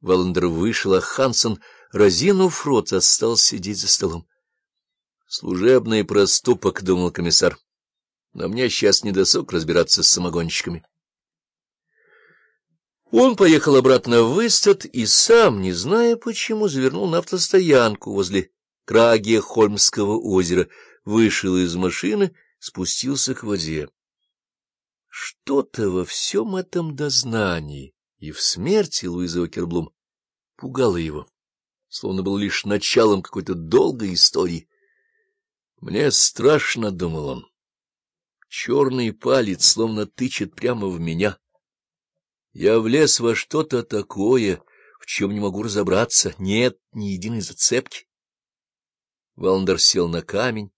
Валандер вышел, а Хансен, разинув рот, остался сидеть за столом. Служебный проступок, — думал комиссар. Но мне сейчас не досуг разбираться с самогонщиками. Он поехал обратно в Истат и сам, не зная почему, завернул на автостоянку возле Крагия Хольмского озера, вышел из машины, спустился к воде. Что-то во всем этом дознании и в смерти Луизы Окерблум пугало его, словно был лишь началом какой-то долгой истории. Мне страшно, — думал он. Черный палец словно тычет прямо в меня. Я влез во что-то такое, в чем не могу разобраться. Нет ни единой зацепки. Валандер сел на камень,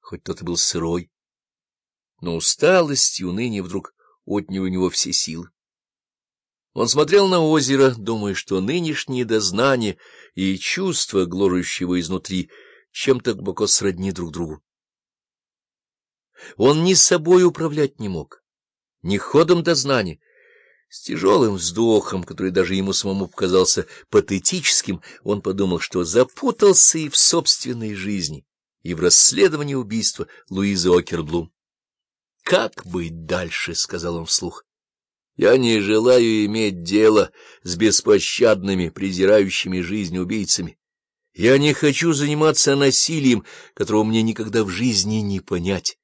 хоть тот и был сырой. Но усталость и уныние вдруг отняли у него все силы. Он смотрел на озеро, думая, что нынешние дознания и чувства, гложущего изнутри, — чем-то глубоко сродни друг другу. Он ни собой управлять не мог, ни ходом дознания. С тяжелым вздохом, который даже ему самому показался патетическим, он подумал, что запутался и в собственной жизни, и в расследовании убийства Луизы Окерблум. — Как быть дальше? — сказал он вслух. — Я не желаю иметь дело с беспощадными, презирающими жизнь убийцами. Я не хочу заниматься насилием, которого мне никогда в жизни не понять.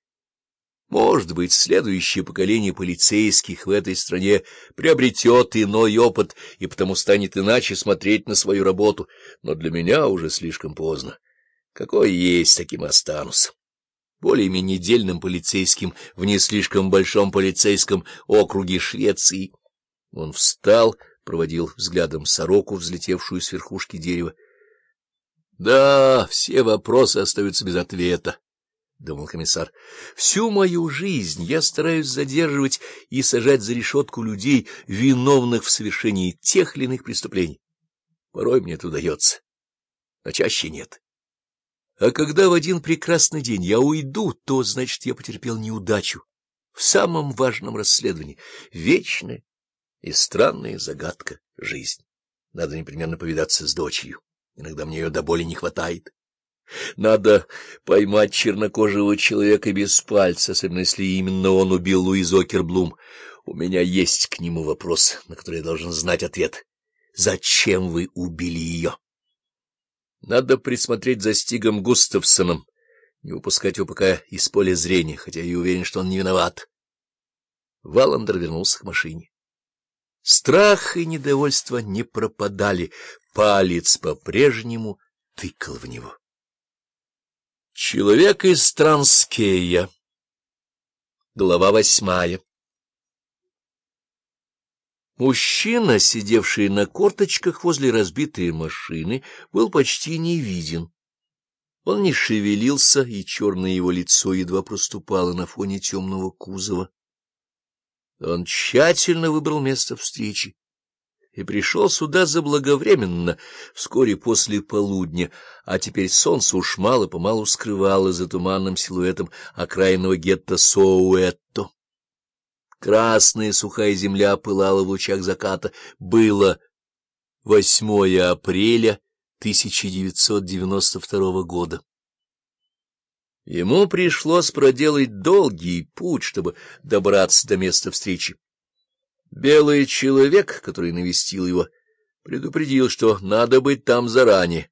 Может быть, следующее поколение полицейских в этой стране приобретет иной опыт и потому станет иначе смотреть на свою работу, но для меня уже слишком поздно. Какой есть, таким останусь. Более-менее дельным полицейским в не слишком большом полицейском округе Швеции. Он встал, проводил взглядом сороку, взлетевшую с верхушки дерева, да, все вопросы остаются без ответа, — думал комиссар. Всю мою жизнь я стараюсь задерживать и сажать за решетку людей, виновных в совершении тех или иных преступлений. Порой мне это удается, а чаще нет. А когда в один прекрасный день я уйду, то, значит, я потерпел неудачу в самом важном расследовании — вечная и странная загадка жизни. Надо непременно повидаться с дочерью. Иногда мне ее до боли не хватает. Надо поймать чернокожего человека без пальца, особенно если именно он убил Луизу Окерблум. У меня есть к нему вопрос, на который я должен знать ответ. Зачем вы убили ее? Надо присмотреть за Стигом Густавсоном, не упускать его пока из поля зрения, хотя я уверен, что он не виноват. Валандер вернулся к машине. Страх и недовольство не пропадали, палец по-прежнему тыкал в него. Человек из Транскея. Глава восьмая. Мужчина, сидевший на корточках возле разбитой машины, был почти не виден. Он не шевелился, и черное его лицо едва проступало на фоне темного кузова. Он тщательно выбрал место встречи и пришел сюда заблаговременно, вскоре после полудня, а теперь солнце уж мало-помалу скрывало за туманным силуэтом окраинного гетто Соуэтто. Красная сухая земля пылала в лучах заката. Было 8 апреля 1992 года. Ему пришлось проделать долгий путь, чтобы добраться до места встречи. Белый человек, который навестил его, предупредил, что надо быть там заранее,